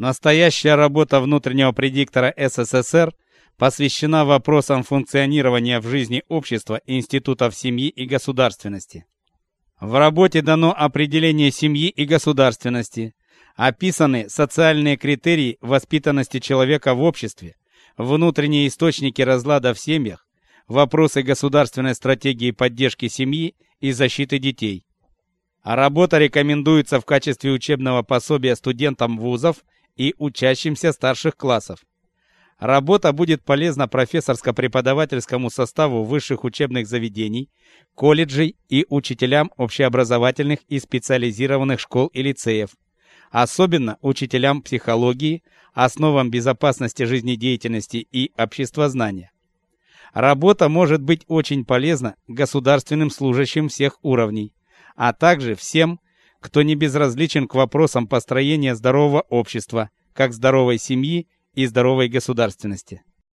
Настоящая работа внутреннего предиктора СССР посвящена вопросам функционирования в жизни общества институтов семьи и государственности. В работе дано определение семьи и государственности, описаны социальные критерии воспитанности человека в обществе, внутренние источники разлада в семьях, вопросы государственной стратегии поддержки семьи и защиты детей. Работа рекомендуется в качестве учебного пособия студентам вузов и учащимся старших классов. Работа будет полезна профессорско-преподавательскому составу высших учебных заведений, колледжей и учителям общеобразовательных и специализированных школ и лицеев, особенно учителям психологии, основам безопасности жизнедеятельности и обществознания. Работа может быть очень полезна государственным служащим всех уровней, а также всем, кто не безразличен к вопросам построения здорового общества, как здоровой семьи и здоровой государственности.